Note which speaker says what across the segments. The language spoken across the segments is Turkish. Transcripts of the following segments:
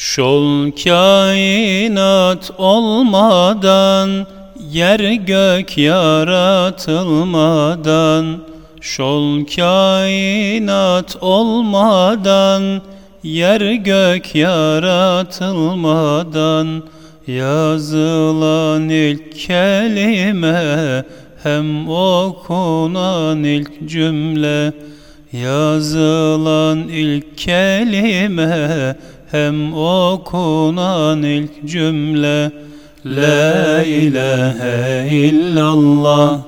Speaker 1: Şol kainat olmadan Yer gök yaratılmadan. Şol kainat olmadan Yer gök yaratılmadan. Yazılan ilk kelime Hem okunan ilk cümle. Yazılan ilk kelime hem okunan ilk cümle La ilahe illallah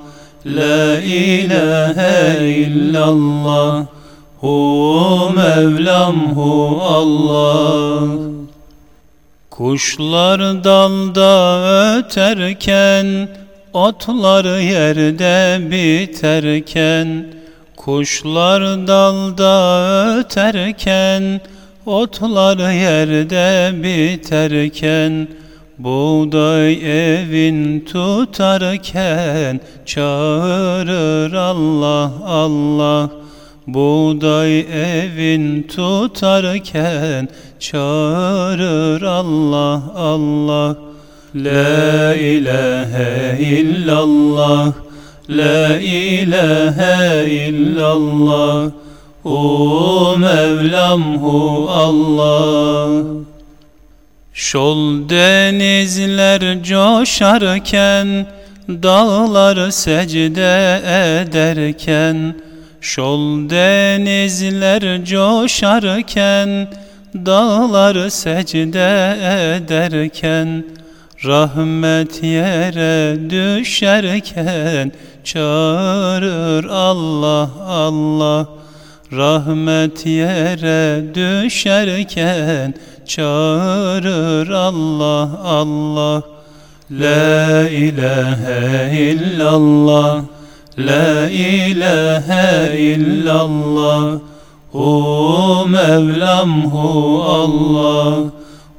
Speaker 1: La ilahe illallah Hu Mevlam hu Allah. Kuşlar dalda öterken Otlar yerde biterken Kuşlar dalda öterken Otlar yerde biterken Buğday evin tutarken Çağırır Allah Allah. Buğday evin tutarken Çağırır Allah Allah. La ilahe illallah La ilahe illallah Hu Mevlam hu Allah. Şol denizler coşarken Dağlar secde ederken Şol denizler coşarken Dağlar secde ederken Rahmet yere düşerken Çağırır Allah Allah Rahmet yere düşerken çağırır Allah Allah. La ilahe illallah La ilahe illallah. Hu Mevlam hu Allah.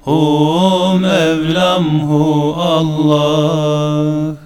Speaker 1: Hu Mevlam hu Allah